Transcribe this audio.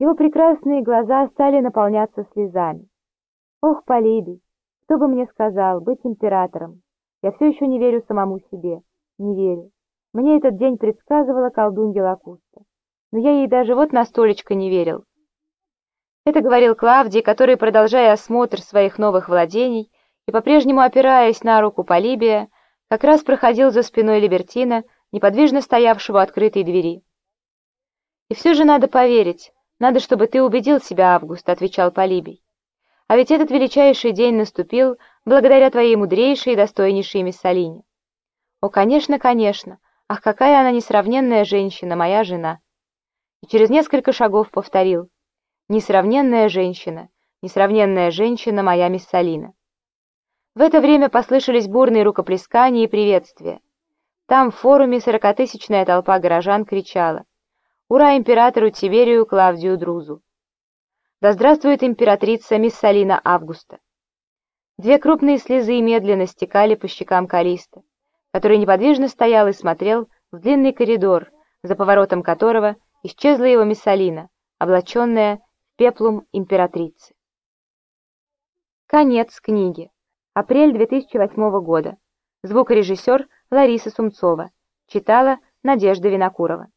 Его прекрасные глаза стали наполняться слезами. «Ох, Полибий, кто бы мне сказал, быть императором? Я все еще не верю самому себе, не верю. Мне этот день предсказывала колдунья Лакуста. Но я ей даже вот на столечко не верил». Это говорил Клавдий, который, продолжая осмотр своих новых владений и по-прежнему опираясь на руку Полибия, как раз проходил за спиной Либертина, неподвижно стоявшего открытой двери. «И все же надо поверить, надо, чтобы ты убедил себя, Август», — отвечал Полибий. «А ведь этот величайший день наступил благодаря твоей мудрейшей и достойнейшей Миссалине». «О, конечно, конечно! Ах, какая она несравненная женщина, моя жена!» И через несколько шагов повторил. «Несравненная женщина, несравненная женщина, моя Миссалина». В это время послышались бурные рукоплескания и приветствия. Там в форуме сорокатысячная толпа горожан кричала «Ура императору Тиверию Клавдию Друзу!» «Да здравствует императрица Миссалина Августа!» Две крупные слезы медленно стекали по щекам Калиста, который неподвижно стоял и смотрел в длинный коридор, за поворотом которого исчезла его Миссалина, облаченная в пеплум императрицы. Конец книги. Апрель 2008 года. Звукорежиссер Лариса Сумцова. Читала Надежда Винокурова.